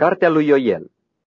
Cartea lui Ioel.